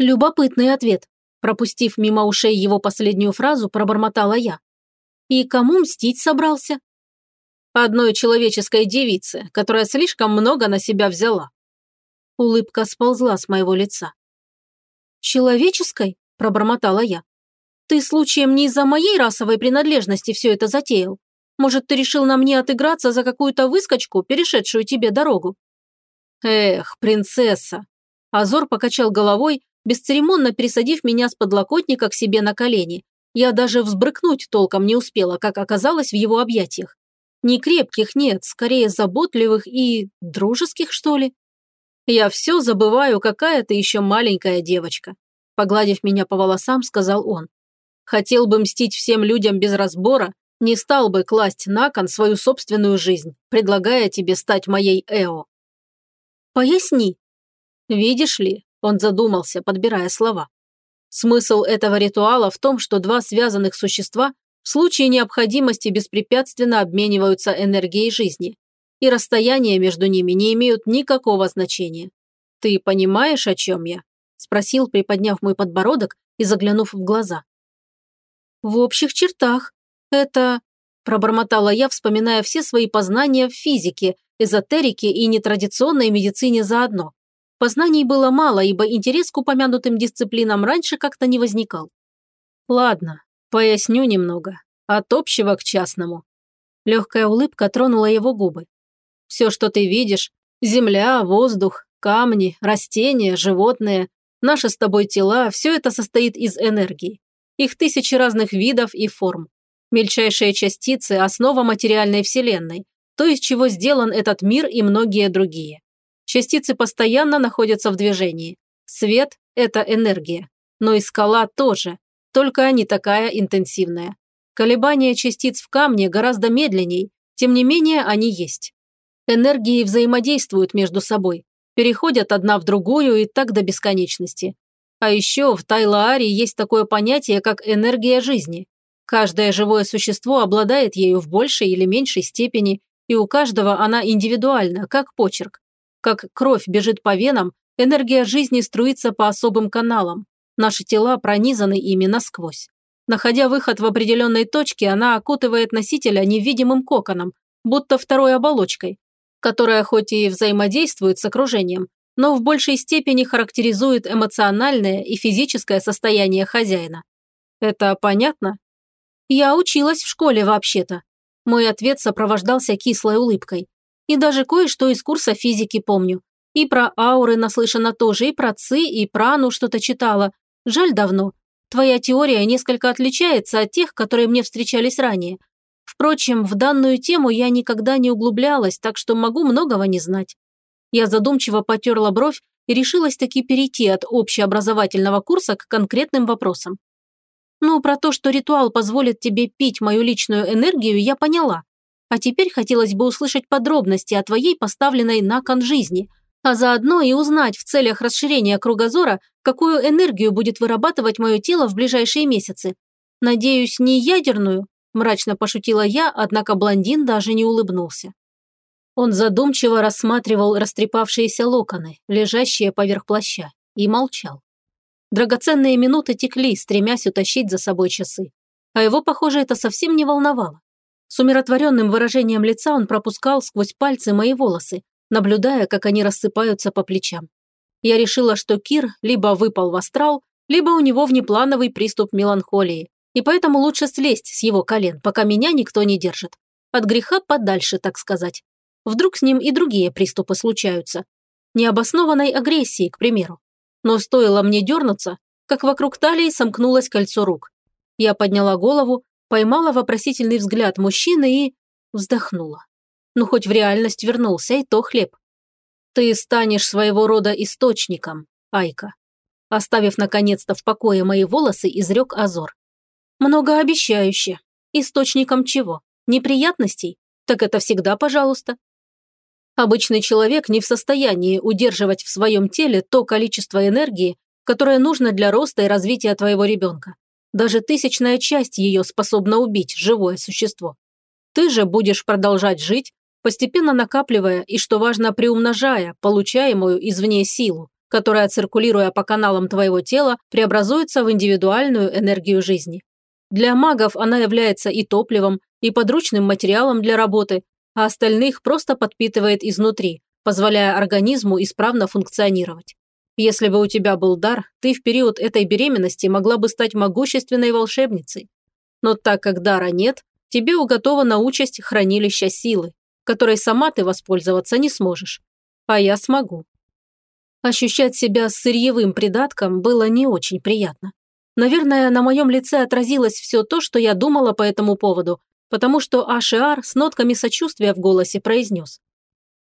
Любопытный ответ. Пропустив мимо ушей его последнюю фразу, пробормотала я. И кому мстить собрался? Одной человеческой девице, которая слишком много на себя взяла. Улыбка сползла с моего лица. «Человеческой?» – пробормотала я. «Ты случаем не из-за моей расовой принадлежности все это затеял? Может, ты решил на мне отыграться за какую-то выскочку, перешедшую тебе дорогу?» «Эх, принцесса!» Азор покачал головой, бесцеремонно пересадив меня с подлокотника к себе на колени. Я даже взбрыкнуть толком не успела, как оказалось в его объятиях. Не крепких нет, скорее заботливых и дружеских, что ли. Я все забываю, какая ты еще маленькая девочка. Погладив меня по волосам, сказал он. Хотел бы мстить всем людям без разбора, не стал бы класть на кон свою собственную жизнь, предлагая тебе стать моей Эо. Поясни. Видишь ли, он задумался, подбирая слова. Смысл этого ритуала в том, что два связанных существа в случае необходимости беспрепятственно обмениваются энергией жизни, и расстояния между ними не имеют никакого значения. Ты понимаешь, о чем я? Спросил, приподняв мой подбородок и заглянув в глаза. В общих чертах. Это... Пробормотала я, вспоминая все свои познания в физике, эзотерике и нетрадиционной медицине заодно. Познаний было мало, ибо интерес к упомянутым дисциплинам раньше как-то не возникал. Ладно, поясню немного. От общего к частному. Легкая улыбка тронула его губы. Все, что ты видишь – земля, воздух, камни, растения, животные, наши с тобой тела – все это состоит из энергии. Их тысячи разных видов и форм. Мельчайшие частицы – основа материальной вселенной, то, из чего сделан этот мир и многие другие. Частицы постоянно находятся в движении. Свет – это энергия. Но и скала тоже. Только они такая интенсивная. Колебания частиц в камне гораздо медленней, тем не менее они есть. Энергии взаимодействуют между собой, переходят одна в другую и так до бесконечности. А еще в Тайлааре есть такое понятие, как энергия жизни. Каждое живое существо обладает ею в большей или меньшей степени, и у каждого она индивидуальна, как почерк. Как кровь бежит по венам, энергия жизни струится по особым каналам. Наши тела пронизаны ими насквозь. Находя выход в определенной точке, она окутывает носителя невидимым коконом, будто второй оболочкой, которая хоть и взаимодействует с окружением, но в большей степени характеризует эмоциональное и физическое состояние хозяина. Это понятно? Я училась в школе вообще-то. Мой ответ сопровождался кислой улыбкой. И даже кое-что из курса физики помню. И про ауры наслышана тоже, и про ЦИ, и про ну что-то читала. Жаль давно. Твоя теория несколько отличается от тех, которые мне встречались ранее. Впрочем, в данную тему я никогда не углублялась, так что могу многого не знать. Я задумчиво потерла бровь и решилась таки перейти от общеобразовательного курса к конкретным вопросам. Ну, про то, что ритуал позволит тебе пить мою личную энергию, я поняла. А теперь хотелось бы услышать подробности о твоей поставленной на кон жизни, а заодно и узнать в целях расширения кругозора, какую энергию будет вырабатывать мое тело в ближайшие месяцы. Надеюсь, не ядерную?» – мрачно пошутила я, однако блондин даже не улыбнулся. Он задумчиво рассматривал растрепавшиеся локоны, лежащие поверх плаща, и молчал. Драгоценные минуты текли, стремясь утащить за собой часы. А его, похоже, это совсем не волновало. С умиротворенным выражением лица он пропускал сквозь пальцы мои волосы, наблюдая, как они рассыпаются по плечам. Я решила, что Кир либо выпал в астрал, либо у него внеплановый приступ меланхолии, и поэтому лучше слезть с его колен, пока меня никто не держит. От греха подальше, так сказать. Вдруг с ним и другие приступы случаются. Необоснованной агрессии, к примеру. Но стоило мне дернуться, как вокруг талии сомкнулось кольцо рук. Я подняла голову поймала вопросительный взгляд мужчины и вздохнула. Ну, хоть в реальность вернулся, и то хлеб. Ты станешь своего рода источником, Айка. Оставив наконец-то в покое мои волосы, изрек Азор. Многообещающе. Источником чего? Неприятностей? Так это всегда пожалуйста. Обычный человек не в состоянии удерживать в своем теле то количество энергии, которое нужно для роста и развития твоего ребенка. Даже тысячная часть ее способна убить живое существо. Ты же будешь продолжать жить, постепенно накапливая и, что важно, приумножая получаемую извне силу, которая, циркулируя по каналам твоего тела, преобразуется в индивидуальную энергию жизни. Для магов она является и топливом, и подручным материалом для работы, а остальных просто подпитывает изнутри, позволяя организму исправно функционировать. Если бы у тебя был дар, ты в период этой беременности могла бы стать могущественной волшебницей. Но так как дара нет, тебе уготована участь хранилища силы, которой сама ты воспользоваться не сможешь. А я смогу. Ощущать себя сырьевым придатком было не очень приятно. Наверное, на моем лице отразилось все то, что я думала по этому поводу, потому что Ашиар с нотками сочувствия в голосе произнес.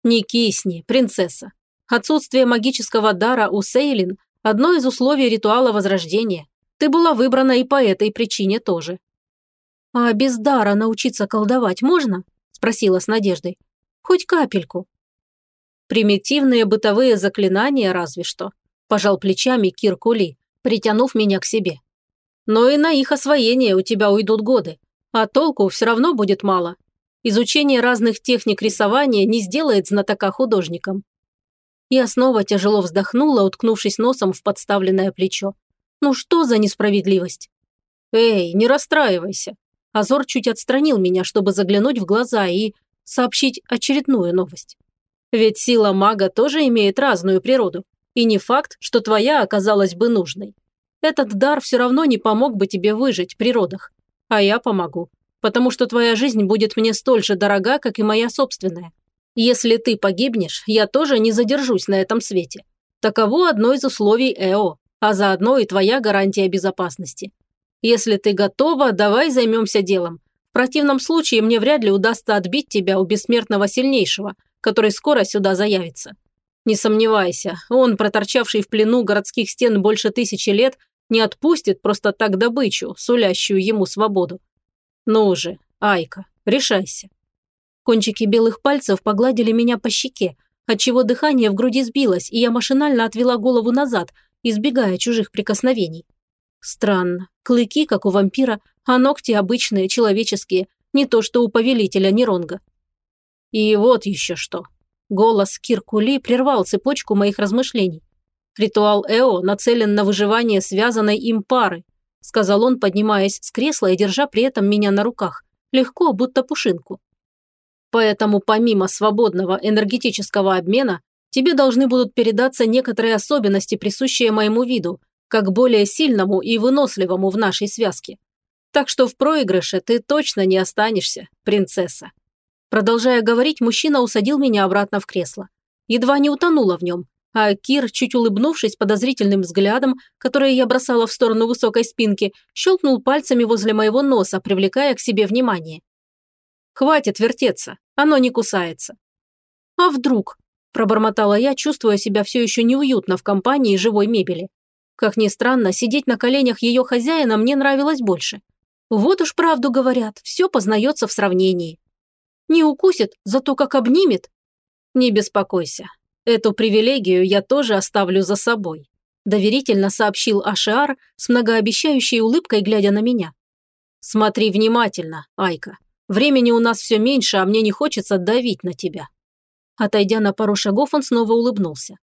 «Не кисни, принцесса. Отсутствие магического дара у Сейлин – одно из условий ритуала Возрождения. Ты была выбрана и по этой причине тоже». «А без дара научиться колдовать можно?» – спросила с надеждой. «Хоть капельку». «Примитивные бытовые заклинания разве что», – пожал плечами Кир Кули, притянув меня к себе. «Но и на их освоение у тебя уйдут годы, а толку все равно будет мало. Изучение разных техник рисования не сделает знатока художником. Я снова тяжело вздохнула, уткнувшись носом в подставленное плечо. Ну что за несправедливость? Эй, не расстраивайся. Азор чуть отстранил меня, чтобы заглянуть в глаза и сообщить очередную новость. Ведь сила мага тоже имеет разную природу, и не факт, что твоя оказалась бы нужной. Этот дар все равно не помог бы тебе выжить при родах, а я помогу потому что твоя жизнь будет мне столь же дорога, как и моя собственная. Если ты погибнешь, я тоже не задержусь на этом свете. Таково одно из условий ЭО, а заодно и твоя гарантия безопасности. Если ты готова, давай займемся делом. В противном случае мне вряд ли удастся отбить тебя у бессмертного сильнейшего, который скоро сюда заявится. Не сомневайся, он, проторчавший в плену городских стен больше тысячи лет, не отпустит просто так добычу, сулящую ему свободу. «Ну же, Айка, решайся». Кончики белых пальцев погладили меня по щеке, отчего дыхание в груди сбилось, и я машинально отвела голову назад, избегая чужих прикосновений. Странно. Клыки, как у вампира, а ногти обычные, человеческие, не то что у повелителя Неронга. И вот еще что. Голос Киркули прервал цепочку моих размышлений. Ритуал Эо нацелен на выживание связанной им пары, сказал он, поднимаясь с кресла и держа при этом меня на руках, легко, будто пушинку. Поэтому помимо свободного энергетического обмена, тебе должны будут передаться некоторые особенности, присущие моему виду, как более сильному и выносливому в нашей связке. Так что в проигрыше ты точно не останешься, принцесса. Продолжая говорить, мужчина усадил меня обратно в кресло. Едва не утонула в нем, а Кир, чуть улыбнувшись подозрительным взглядом, который я бросала в сторону высокой спинки, щелкнул пальцами возле моего носа, привлекая к себе внимание. «Хватит вертеться, оно не кусается». «А вдруг?» – пробормотала я, чувствуя себя все еще неуютно в компании живой мебели. Как ни странно, сидеть на коленях ее хозяина мне нравилось больше. Вот уж правду говорят, все познается в сравнении. Не укусит, зато как обнимет. Не беспокойся, Эту привилегию я тоже оставлю за собой», – доверительно сообщил Ашиар с многообещающей улыбкой, глядя на меня. «Смотри внимательно, Айка. Времени у нас все меньше, а мне не хочется давить на тебя». Отойдя на пару шагов, он снова улыбнулся.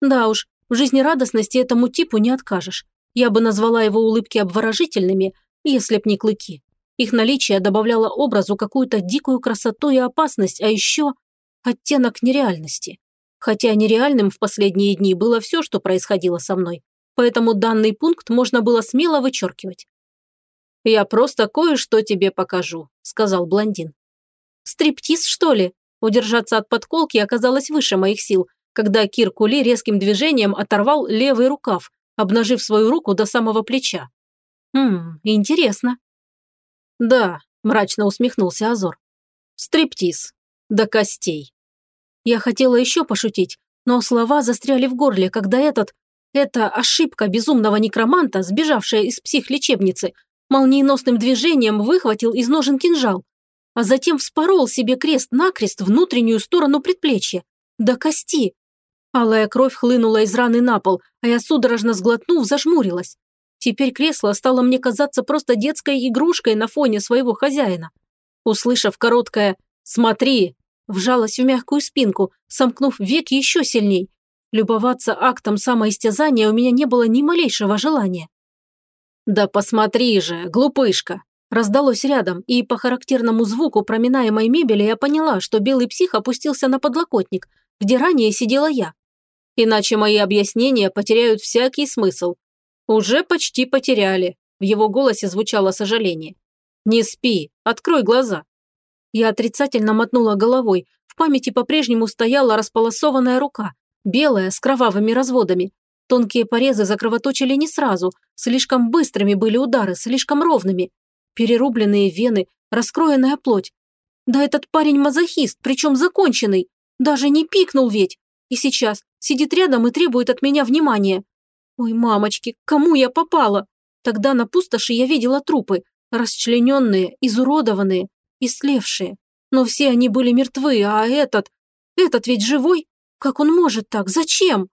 «Да уж, в жизнерадостности этому типу не откажешь. Я бы назвала его улыбки обворожительными, если б не клыки. Их наличие добавляло образу какую-то дикую красоту и опасность, а еще оттенок нереальности. Хотя нереальным в последние дни было все, что происходило со мной, поэтому данный пункт можно было смело вычеркивать. «Я просто кое-что тебе покажу», – сказал блондин. «Стриптиз, что ли?» Удержаться от подколки оказалось выше моих сил, когда Кир Кули резким движением оторвал левый рукав, обнажив свою руку до самого плеча. «Хм, интересно». «Да», – мрачно усмехнулся Азор. «Стриптиз. До костей». Я хотела еще пошутить, но слова застряли в горле, когда этот... Эта ошибка безумного некроманта, сбежавшая из психлечебницы, молниеносным движением выхватил из ножен кинжал, а затем вспорол себе крест-накрест внутреннюю сторону предплечья, до кости. Алая кровь хлынула из раны на пол, а я судорожно сглотнув, зажмурилась. Теперь кресло стало мне казаться просто детской игрушкой на фоне своего хозяина. Услышав короткое «Смотри, Вжалась в мягкую спинку, сомкнув век еще сильней. Любоваться актом самоистязания у меня не было ни малейшего желания. «Да посмотри же, глупышка!» Раздалось рядом, и по характерному звуку проминаемой мебели я поняла, что белый псих опустился на подлокотник, где ранее сидела я. Иначе мои объяснения потеряют всякий смысл. Уже почти потеряли. В его голосе звучало сожаление. «Не спи, открой глаза». Я отрицательно мотнула головой. В памяти по-прежнему стояла располосованная рука, белая, с кровавыми разводами. Тонкие порезы закровоточили не сразу, слишком быстрыми были удары, слишком ровными. Перерубленные вены, раскроенная плоть. Да этот парень мазохист, причем законченный. Даже не пикнул ведь. И сейчас сидит рядом и требует от меня внимания. Ой, мамочки, кому я попала? Тогда на пустоши я видела трупы, расчлененные, изуродованные, ислевшие. Но все они были мертвы, а этот... Этот ведь живой? Как он может так? Зачем?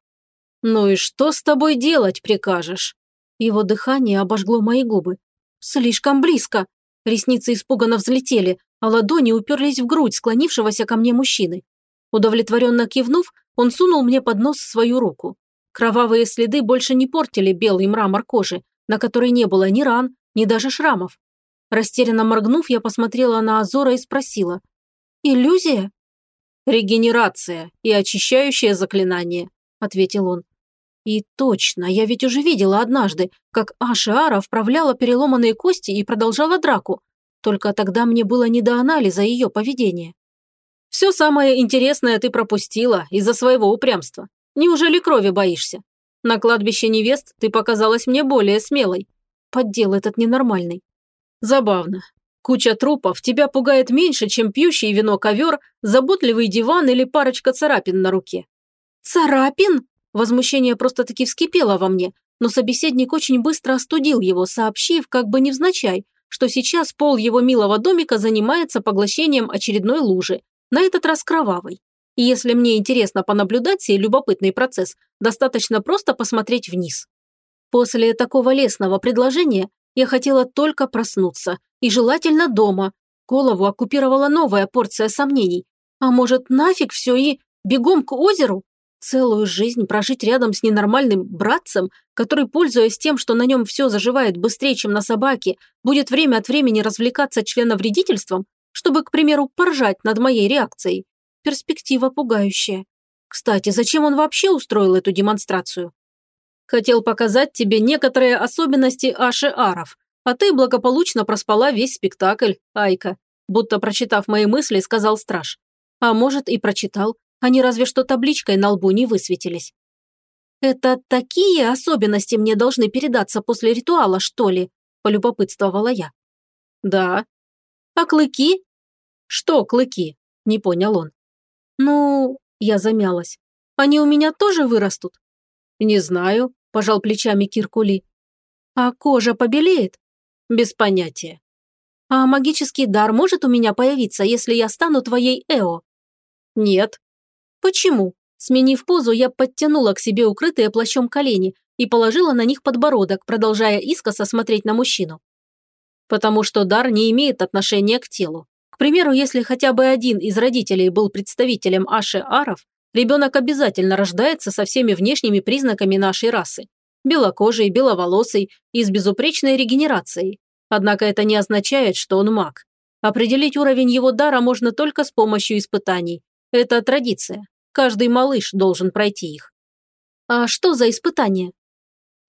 Ну и что с тобой делать прикажешь? Его дыхание обожгло мои губы. Слишком близко. Ресницы испуганно взлетели, а ладони уперлись в грудь склонившегося ко мне мужчины. Удовлетворенно кивнув, он сунул мне под нос свою руку. Кровавые следы больше не портили белый мрамор кожи, на которой не было ни ран, ни даже шрамов. Растерянно моргнув, я посмотрела на Азора и спросила. «Иллюзия?» «Регенерация и очищающее заклинание», – ответил он. И точно, я ведь уже видела однажды, как Ашиара вправляла переломанные кости и продолжала драку. Только тогда мне было не до анализа ее поведения. Все самое интересное ты пропустила из-за своего упрямства. Неужели крови боишься? На кладбище невест ты показалась мне более смелой. Поддел этот ненормальный. Забавно. Куча трупов тебя пугает меньше, чем пьющий вино ковер, заботливый диван или парочка царапин на руке. Царапин? Возмущение просто-таки вскипело во мне, но собеседник очень быстро остудил его, сообщив, как бы невзначай, что сейчас пол его милого домика занимается поглощением очередной лужи, на этот раз кровавой. И если мне интересно понаблюдать сей любопытный процесс, достаточно просто посмотреть вниз. После такого лесного предложения я хотела только проснуться, и желательно дома. Голову оккупировала новая порция сомнений. А может, нафиг все и бегом к озеру? Целую жизнь прожить рядом с ненормальным братцем, который, пользуясь тем, что на нем все заживает быстрее, чем на собаке, будет время от времени развлекаться членовредительством, чтобы, к примеру, поржать над моей реакцией. Перспектива пугающая. Кстати, зачем он вообще устроил эту демонстрацию? Хотел показать тебе некоторые особенности Аши-Аров, а ты благополучно проспала весь спектакль, Айка, будто прочитав мои мысли, сказал страж. А может, и прочитал, они разве что табличкой на лбу не высветились. «Это такие особенности мне должны передаться после ритуала, что ли?» – полюбопытствовала я. «Да». «А клыки?» «Что клыки?» – не понял он. «Ну...» – я замялась. «Они у меня тоже вырастут?» «Не знаю», – пожал плечами Киркули. «А кожа побелеет?» «Без понятия». «А магический дар может у меня появиться, если я стану твоей Эо?» «Нет», Почему? Сменив позу, я подтянула к себе укрытые плащом колени и положила на них подбородок, продолжая искоса смотреть на мужчину. Потому что дар не имеет отношения к телу. К примеру, если хотя бы один из родителей был представителем Аши Аров, ребенок обязательно рождается со всеми внешними признаками нашей расы. Белокожий, беловолосый и с безупречной регенерацией. Однако это не означает, что он маг. Определить уровень его дара можно только с помощью испытаний. Это традиция. Каждый малыш должен пройти их. А что за испытания?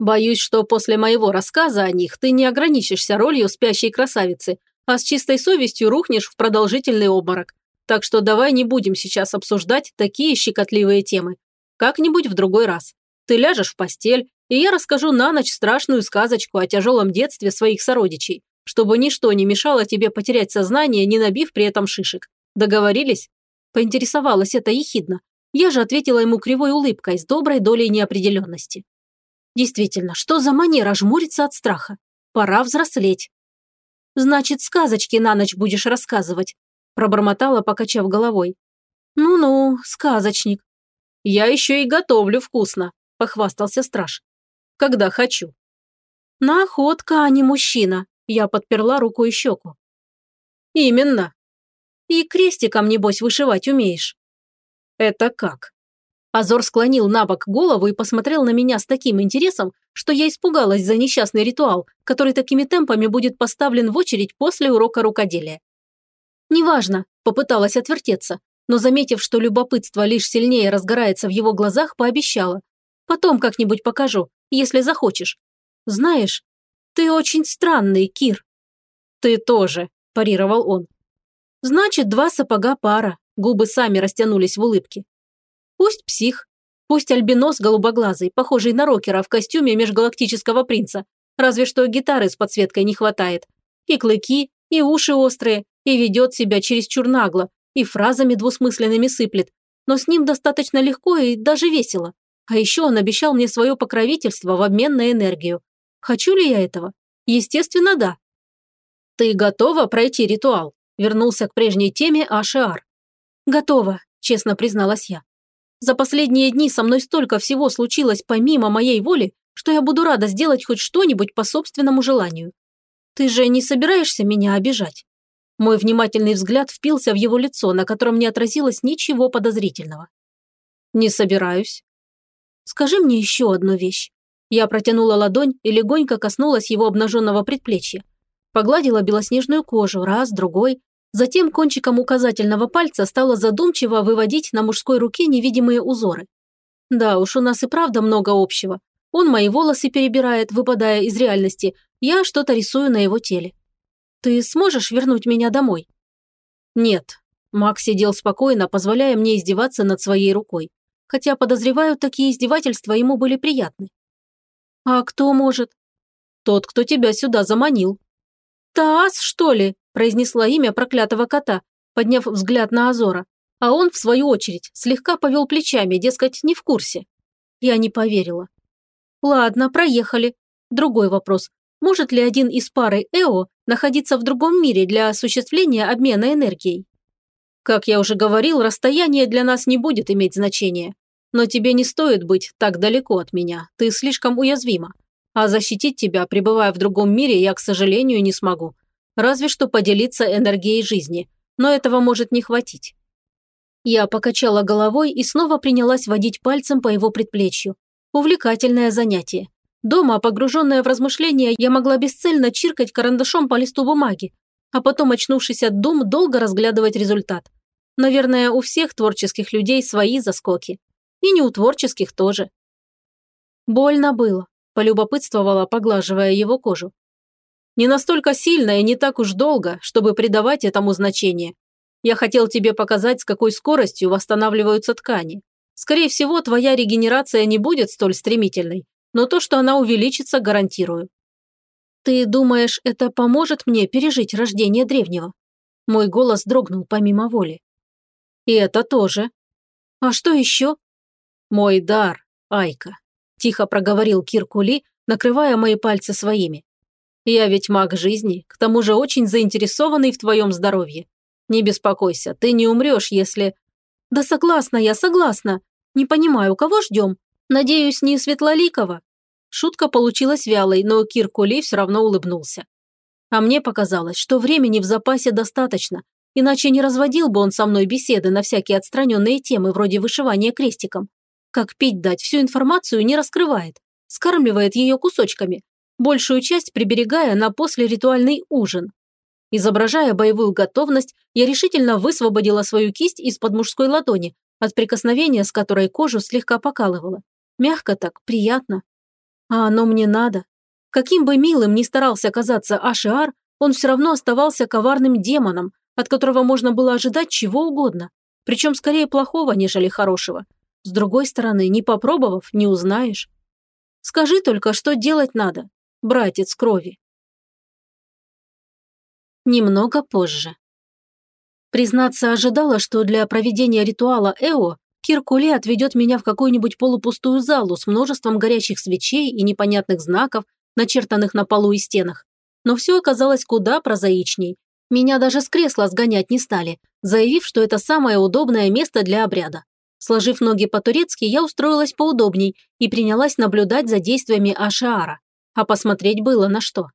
Боюсь, что после моего рассказа о них ты не ограничишься ролью спящей красавицы, а с чистой совестью рухнешь в продолжительный обморок. Так что давай не будем сейчас обсуждать такие щекотливые темы. Как-нибудь в другой раз. Ты ляжешь в постель, и я расскажу на ночь страшную сказочку о тяжелом детстве своих сородичей, чтобы ничто не мешало тебе потерять сознание, не набив при этом шишек. Договорились? Поинтересовалась это ехидно, я же ответила ему кривой улыбкой с доброй долей неопределенности. Действительно, что за манера жмуриться от страха? Пора взрослеть. Значит, сказочки на ночь будешь рассказывать, пробормотала, покачав головой. Ну-ну, сказочник. Я еще и готовлю вкусно, похвастался страж. Когда хочу. Находка, а не мужчина. Я подперла рукой щеку. Именно. И крестиком, небось, вышивать умеешь. Это как? Азор склонил на бок голову и посмотрел на меня с таким интересом, что я испугалась за несчастный ритуал, который такими темпами будет поставлен в очередь после урока рукоделия. «Неважно», – попыталась отвертеться, но, заметив, что любопытство лишь сильнее разгорается в его глазах, пообещала. «Потом как-нибудь покажу, если захочешь. Знаешь, ты очень странный, Кир». «Ты тоже», – парировал он. «Значит, два сапога пара», – губы сами растянулись в улыбке. «Пусть псих, пусть альбинос голубоглазый, похожий на рокера в костюме межгалактического принца, разве что гитары с подсветкой не хватает. И клыки, и уши острые, и ведет себя чересчур нагло, и фразами двусмысленными сыплет, но с ним достаточно легко и даже весело. А еще он обещал мне свое покровительство в обмен на энергию. Хочу ли я этого? Естественно, да. «Ты готова пройти ритуал?» Вернулся к прежней теме Ашиар. «Готова», честно призналась я. «За последние дни со мной столько всего случилось помимо моей воли, что я буду рада сделать хоть что-нибудь по собственному желанию. Ты же не собираешься меня обижать?» Мой внимательный взгляд впился в его лицо, на котором не отразилось ничего подозрительного. «Не собираюсь». «Скажи мне еще одну вещь». Я протянула ладонь и легонько коснулась его обнаженного предплечья. Погладила белоснежную кожу раз, другой. Затем кончиком указательного пальца стала задумчиво выводить на мужской руке невидимые узоры. Да уж, у нас и правда много общего. Он мои волосы перебирает, выпадая из реальности. Я что-то рисую на его теле. Ты сможешь вернуть меня домой?» «Нет». Макс сидел спокойно, позволяя мне издеваться над своей рукой. Хотя, подозреваю, такие издевательства ему были приятны. «А кто может?» «Тот, кто тебя сюда заманил». «Таас, что ли?» – произнесла имя проклятого кота, подняв взгляд на Азора. А он, в свою очередь, слегка повел плечами, дескать, не в курсе. Я не поверила. «Ладно, проехали. Другой вопрос. Может ли один из пары Эо находиться в другом мире для осуществления обмена энергией? Как я уже говорил, расстояние для нас не будет иметь значения. Но тебе не стоит быть так далеко от меня, ты слишком уязвима. А защитить тебя, пребывая в другом мире, я, к сожалению, не смогу. Разве что поделиться энергией жизни, но этого может не хватить. Я покачала головой и снова принялась водить пальцем по его предплечью. Увлекательное занятие. Дома, погруженная в размышления, я могла бесцельно чиркать карандашом по листу бумаги, а потом, очнувшись от дум, долго разглядывать результат. Наверное, у всех творческих людей свои заскоки. И не у творческих тоже. Больно было, полюбопытствовала, поглаживая его кожу. Не настолько сильно и не так уж долго, чтобы придавать этому значение. Я хотел тебе показать, с какой скоростью восстанавливаются ткани. Скорее всего, твоя регенерация не будет столь стремительной, но то, что она увеличится, гарантирую. Ты думаешь, это поможет мне пережить рождение древнего? Мой голос дрогнул помимо воли. И это тоже. А что еще? Мой дар, Айка, тихо проговорил Киркули, накрывая мои пальцы своими. Я ведь маг жизни, к тому же очень заинтересованный в твоем здоровье. Не беспокойся, ты не умрешь, если... Да согласна я, согласна. Не понимаю, кого ждем? Надеюсь, не Светлоликова? Шутка получилась вялой, но Кир Кули все равно улыбнулся. А мне показалось, что времени в запасе достаточно, иначе не разводил бы он со мной беседы на всякие отстраненные темы вроде вышивания крестиком. Как пить дать, всю информацию не раскрывает, скармливает ее кусочками, большую часть приберегая на послеритуальный ужин. Изображая боевую готовность, я решительно высвободила свою кисть из-под мужской ладони, от прикосновения с которой кожу слегка покалывала. Мягко так, приятно. А оно мне надо. Каким бы милым ни старался казаться Ашиар, он все равно оставался коварным демоном, от которого можно было ожидать чего угодно, причем скорее плохого, нежели хорошего. С другой стороны, не попробовав, не узнаешь. Скажи только, что делать надо, братец крови. Немного позже. Признаться, ожидала, что для проведения ритуала Эо Киркуле отведет меня в какую-нибудь полупустую залу с множеством горячих свечей и непонятных знаков, начертанных на полу и стенах. Но все оказалось куда прозаичней. Меня даже с кресла сгонять не стали, заявив, что это самое удобное место для обряда. Сложив ноги по-турецки, я устроилась поудобней и принялась наблюдать за действиями Ашиара. А посмотреть было на что.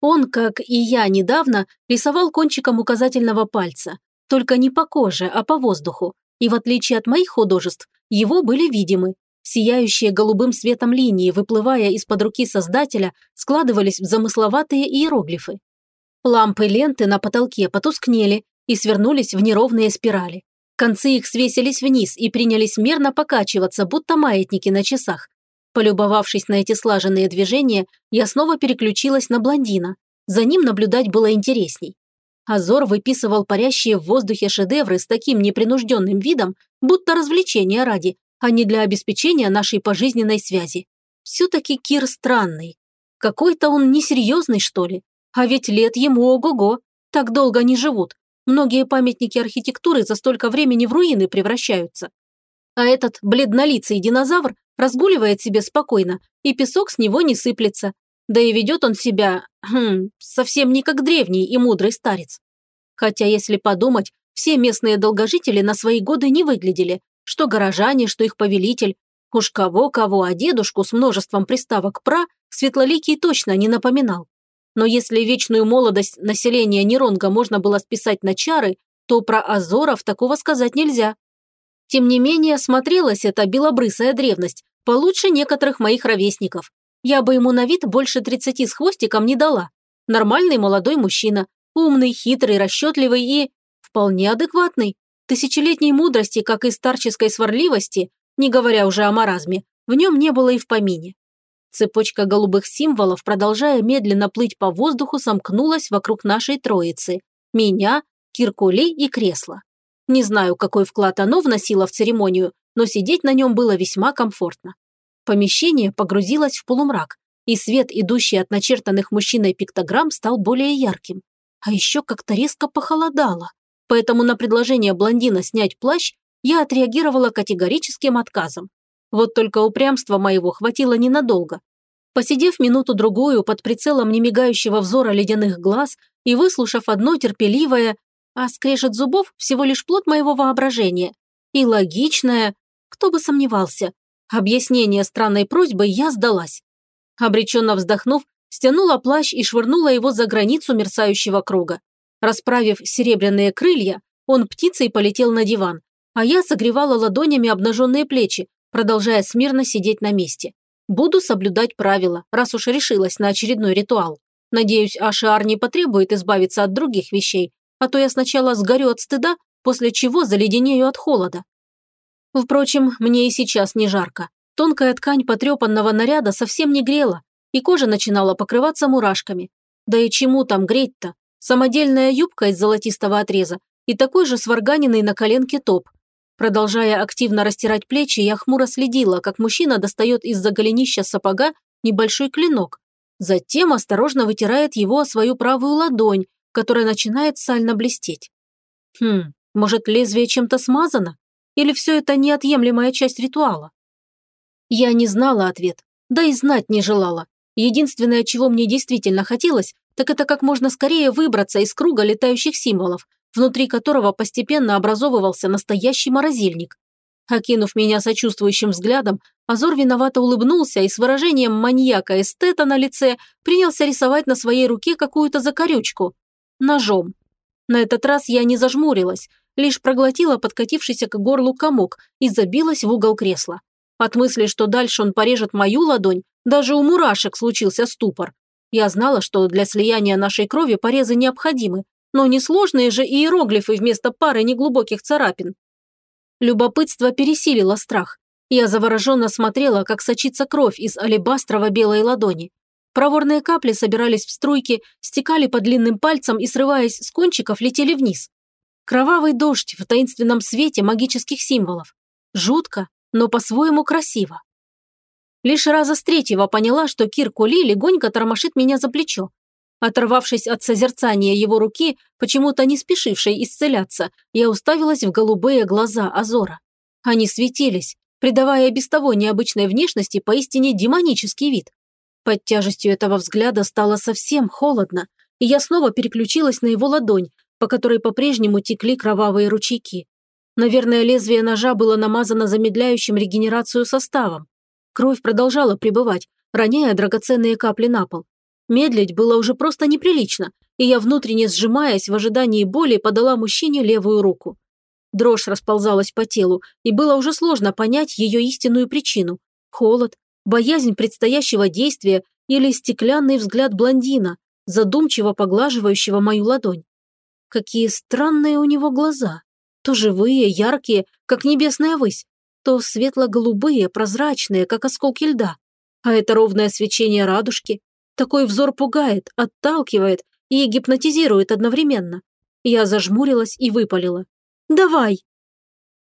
Он, как и я недавно, рисовал кончиком указательного пальца. Только не по коже, а по воздуху, и в отличие от моих художеств, его были видимы. Сияющие голубым светом линии, выплывая из-под руки создателя, складывались в замысловатые иероглифы. Лампы ленты на потолке потускнели и свернулись в неровные спирали. Концы их свесились вниз и принялись мерно покачиваться, будто маятники на часах. Полюбовавшись на эти слаженные движения, я снова переключилась на блондина. За ним наблюдать было интересней. Азор выписывал парящие в воздухе шедевры с таким непринужденным видом, будто развлечения ради, а не для обеспечения нашей пожизненной связи. Все-таки Кир странный. Какой-то он несерьезный, что ли. А ведь лет ему ого-го. Так долго не живут. Многие памятники архитектуры за столько времени в руины превращаются. А этот бледнолицый динозавр разгуливает себе спокойно, и песок с него не сыплется. Да и ведет он себя, хм, совсем не как древний и мудрый старец. Хотя, если подумать, все местные долгожители на свои годы не выглядели, что горожане, что их повелитель. Уж кого-кого, а дедушку с множеством приставок «пра» Светлоликий точно не напоминал. Но если вечную молодость населения Неронга можно было списать на чары, то про Азоров такого сказать нельзя. Тем не менее, смотрелась эта белобрысая древность получше некоторых моих ровесников. Я бы ему на вид больше 30 с хвостиком не дала. Нормальный молодой мужчина, умный, хитрый, расчетливый и... вполне адекватный. Тысячелетней мудрости, как и старческой сварливости, не говоря уже о маразме, в нем не было и в помине. Цепочка голубых символов, продолжая медленно плыть по воздуху, сомкнулась вокруг нашей троицы. Меня, Киркулей и кресло. Не знаю, какой вклад оно вносило в церемонию, но сидеть на нем было весьма комфортно. Помещение погрузилось в полумрак, и свет, идущий от начертанных мужчиной пиктограмм, стал более ярким. А еще как-то резко похолодало. Поэтому на предложение блондина снять плащ я отреагировала категорическим отказом. Вот только упрямства моего хватило ненадолго. Посидев минуту-другую под прицелом немигающего взора ледяных глаз и выслушав одно терпеливое, а скрежет зубов всего лишь плод моего воображения, и логичное, кто бы сомневался, объяснение странной просьбы я сдалась. Обреченно вздохнув, стянула плащ и швырнула его за границу мерцающего круга. Расправив серебряные крылья, он птицей полетел на диван, а я согревала ладонями обнаженные плечи, продолжая смирно сидеть на месте. Буду соблюдать правила, раз уж решилась на очередной ритуал. Надеюсь, Ашиар не потребует избавиться от других вещей, а то я сначала сгорю от стыда, после чего заледенею от холода. Впрочем, мне и сейчас не жарко. Тонкая ткань потрепанного наряда совсем не грела, и кожа начинала покрываться мурашками. Да и чему там греть-то? Самодельная юбка из золотистого отреза и такой же сварганенный на коленке топ, Продолжая активно растирать плечи, я хмуро следила, как мужчина достает из-за голенища сапога небольшой клинок. Затем осторожно вытирает его о свою правую ладонь, которая начинает сально блестеть. Хм, может, лезвие чем-то смазано? Или все это неотъемлемая часть ритуала? Я не знала ответ, да и знать не желала. Единственное, чего мне действительно хотелось, так это как можно скорее выбраться из круга летающих символов, внутри которого постепенно образовывался настоящий морозильник. Окинув меня сочувствующим взглядом, Азор виновато улыбнулся и с выражением маньяка-эстета на лице принялся рисовать на своей руке какую-то закорючку. Ножом. На этот раз я не зажмурилась, лишь проглотила подкатившийся к горлу комок и забилась в угол кресла. От мысли, что дальше он порежет мою ладонь, даже у мурашек случился ступор. Я знала, что для слияния нашей крови порезы необходимы, но несложные же иероглифы вместо пары неглубоких царапин. Любопытство пересилило страх. Я завороженно смотрела, как сочится кровь из алебастрово-белой ладони. Проворные капли собирались в струйки, стекали по длинным пальцам и, срываясь с кончиков, летели вниз. Кровавый дождь в таинственном свете магических символов. Жутко, но по-своему красиво. Лишь раза с третьего поняла, что Кир Кули легонько тормошит меня за плечо, Оторвавшись от созерцания его руки, почему-то не спешившей исцеляться, я уставилась в голубые глаза Азора. Они светились, придавая без того необычной внешности поистине демонический вид. Под тяжестью этого взгляда стало совсем холодно, и я снова переключилась на его ладонь, по которой по-прежнему текли кровавые ручейки. Наверное, лезвие ножа было намазано замедляющим регенерацию составом. Кровь продолжала пребывать, роняя драгоценные капли на пол. Медлить было уже просто неприлично, и я, внутренне сжимаясь в ожидании боли, подала мужчине левую руку. Дрожь расползалась по телу, и было уже сложно понять ее истинную причину. Холод, боязнь предстоящего действия или стеклянный взгляд блондина, задумчиво поглаживающего мою ладонь. Какие странные у него глаза. То живые, яркие, как небесная высь, то светло-голубые, прозрачные, как осколки льда. А это ровное свечение радужки. Такой взор пугает, отталкивает и гипнотизирует одновременно. Я зажмурилась и выпалила. «Давай!»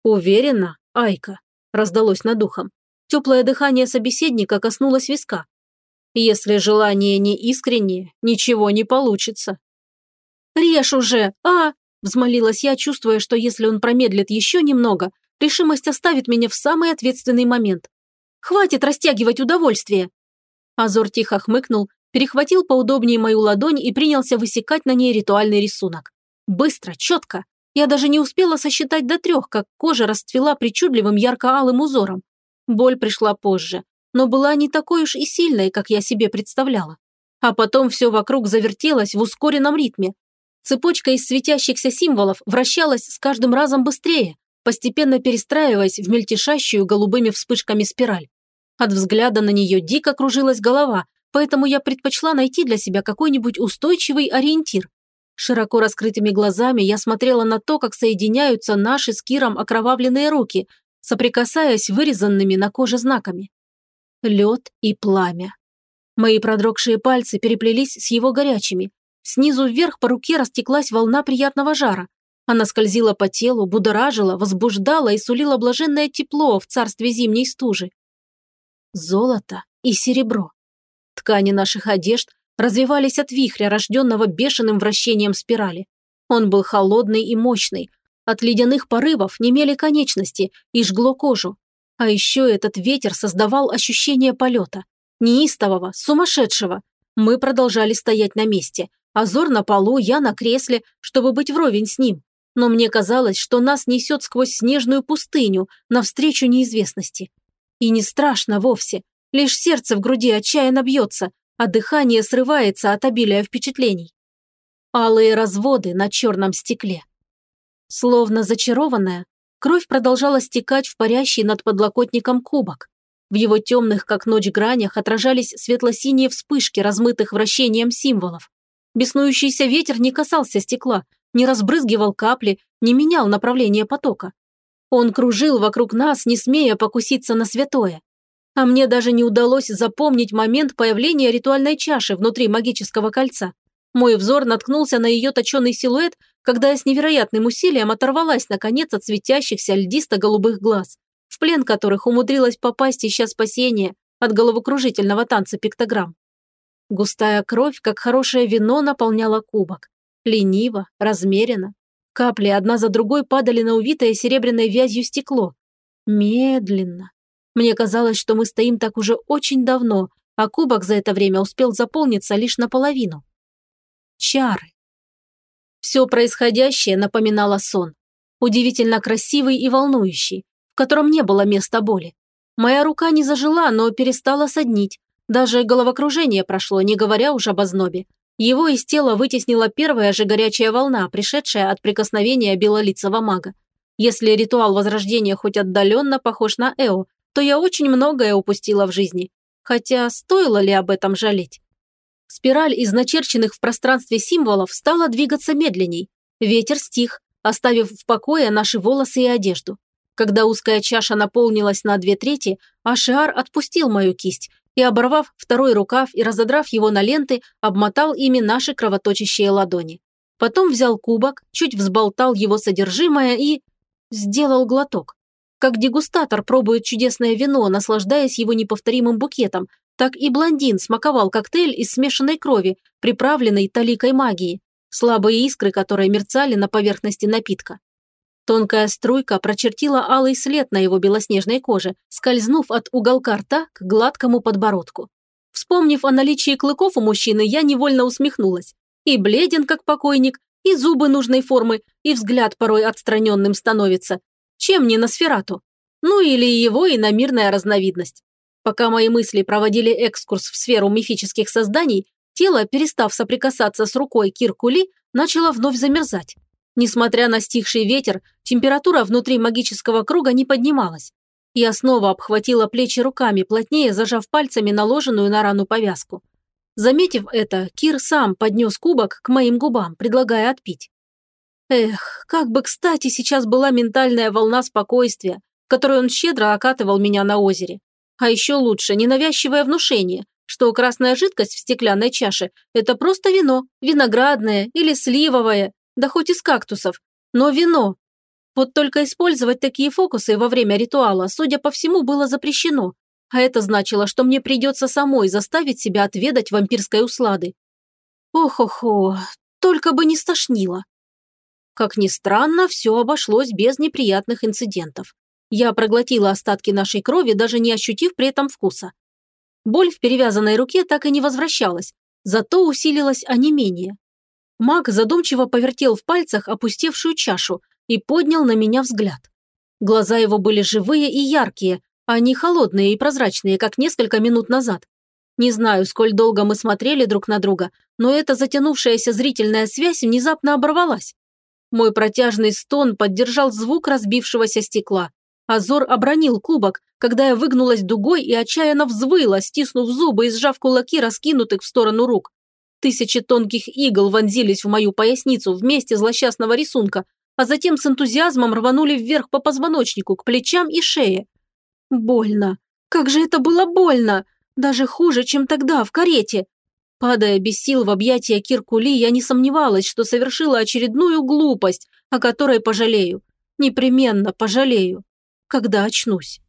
«Уверена, Айка», – раздалось над ухом. Теплое дыхание собеседника коснулось виска. «Если желание не искреннее, ничего не получится». «Режь уже, а!» – взмолилась я, чувствуя, что если он промедлит еще немного, решимость оставит меня в самый ответственный момент. «Хватит растягивать удовольствие!» Азор тихо хмыкнул, перехватил поудобнее мою ладонь и принялся высекать на ней ритуальный рисунок. Быстро, четко. Я даже не успела сосчитать до трех, как кожа расцвела причудливым ярко-алым узором. Боль пришла позже, но была не такой уж и сильной, как я себе представляла. А потом все вокруг завертелось в ускоренном ритме. Цепочка из светящихся символов вращалась с каждым разом быстрее, постепенно перестраиваясь в мельтешащую голубыми вспышками спираль. От взгляда на нее дико кружилась голова, поэтому я предпочла найти для себя какой-нибудь устойчивый ориентир. Широко раскрытыми глазами я смотрела на то, как соединяются наши с Киром окровавленные руки, соприкасаясь вырезанными на коже знаками. Лед и пламя. Мои продрогшие пальцы переплелись с его горячими. Снизу вверх по руке растеклась волна приятного жара. Она скользила по телу, будоражила, возбуждала и сулила блаженное тепло в царстве зимней стужи. Золото и серебро. Ткани наших одежд развивались от вихря, рожденного бешеным вращением спирали. Он был холодный и мощный. От ледяных порывов немели конечности и жгло кожу. А еще этот ветер создавал ощущение полета. Неистового, сумасшедшего. Мы продолжали стоять на месте. Азор на полу, я на кресле, чтобы быть вровень с ним. Но мне казалось, что нас несет сквозь снежную пустыню, навстречу неизвестности. И не страшно вовсе. Лишь сердце в груди отчаянно бьется, а дыхание срывается от обилия впечатлений. Алые разводы на черном стекле. Словно зачарованная, кровь продолжала стекать в парящий над подлокотником кубок. В его темных, как ночь, гранях отражались светло-синие вспышки, размытых вращением символов. Беснующийся ветер не касался стекла, не разбрызгивал капли, не менял направление потока. Он кружил вокруг нас, не смея покуситься на святое. А мне даже не удалось запомнить момент появления ритуальной чаши внутри магического кольца. Мой взор наткнулся на ее точеный силуэт, когда я с невероятным усилием оторвалась, наконец, от светящихся льдисто-голубых глаз, в плен которых умудрилась попасть ища спасения от головокружительного танца пиктограмм. Густая кровь, как хорошее вино, наполняла кубок. Лениво, размеренно. Капли одна за другой падали на увитое серебряной вязью стекло. Медленно, мне казалось, что мы стоим так уже очень давно, а кубок за это время успел заполниться лишь наполовину. Чары. Все происходящее напоминало сон. Удивительно красивый и волнующий, в котором не было места боли. Моя рука не зажила, но перестала соднить. Даже головокружение прошло, не говоря уж об ознобе. Его из тела вытеснила первая же горячая волна, пришедшая от прикосновения белолицего мага. Если ритуал возрождения хоть отдаленно похож на Эо, то я очень многое упустила в жизни. Хотя стоило ли об этом жалеть? Спираль из начерченных в пространстве символов стала двигаться медленней. Ветер стих, оставив в покое наши волосы и одежду. Когда узкая чаша наполнилась на две трети, Ашиар отпустил мою кисть и, оборвав второй рукав и разодрав его на ленты, обмотал ими наши кровоточащие ладони. Потом взял кубок, чуть взболтал его содержимое и... сделал глоток. Как дегустатор пробует чудесное вино, наслаждаясь его неповторимым букетом, так и блондин смаковал коктейль из смешанной крови, приправленной таликой магии, слабые искры, которые мерцали на поверхности напитка. Тонкая струйка прочертила алый след на его белоснежной коже, скользнув от уголка рта к гладкому подбородку. Вспомнив о наличии клыков у мужчины, я невольно усмехнулась. И бледен, как покойник, и зубы нужной формы, и взгляд порой отстраненным становится, чем не Носферату? Ну или его иномирная разновидность. Пока мои мысли проводили экскурс в сферу мифических созданий, тело, перестав соприкасаться с рукой Киркули, начало вновь замерзать. Несмотря на стихший ветер, температура внутри магического круга не поднималась. Я снова обхватила плечи руками, плотнее зажав пальцами наложенную на рану повязку. Заметив это, Кир сам поднес кубок к моим губам, предлагая отпить. Эх, как бы кстати сейчас была ментальная волна спокойствия, которой он щедро окатывал меня на озере. А еще лучше ненавязчивое внушение, что красная жидкость в стеклянной чаше – это просто вино, виноградное или сливовое, да хоть из кактусов, но вино. Вот только использовать такие фокусы во время ритуала, судя по всему, было запрещено, а это значило, что мне придется самой заставить себя отведать вампирской услады. Ох-охо, только бы не стошнило. Как ни странно, все обошлось без неприятных инцидентов. Я проглотила остатки нашей крови, даже не ощутив при этом вкуса. Боль в перевязанной руке так и не возвращалась, зато усилилось онемение. Маг задумчиво повертел в пальцах опустевшую чашу и поднял на меня взгляд. Глаза его были живые и яркие, а не холодные и прозрачные, как несколько минут назад. Не знаю, сколь долго мы смотрели друг на друга, но эта затянувшаяся зрительная связь внезапно оборвалась. Мой протяжный стон поддержал звук разбившегося стекла. Азор обронил кубок, когда я выгнулась дугой и отчаянно взвыла, стиснув зубы и сжав кулаки, раскинутых в сторону рук. Тысячи тонких игл вонзились в мою поясницу вместе злосчастного рисунка, а затем с энтузиазмом рванули вверх по позвоночнику, к плечам и шее. Больно. Как же это было больно! Даже хуже, чем тогда, в карете. Падая без сил в объятия Киркули, я не сомневалась, что совершила очередную глупость, о которой пожалею. Непременно пожалею. Когда очнусь.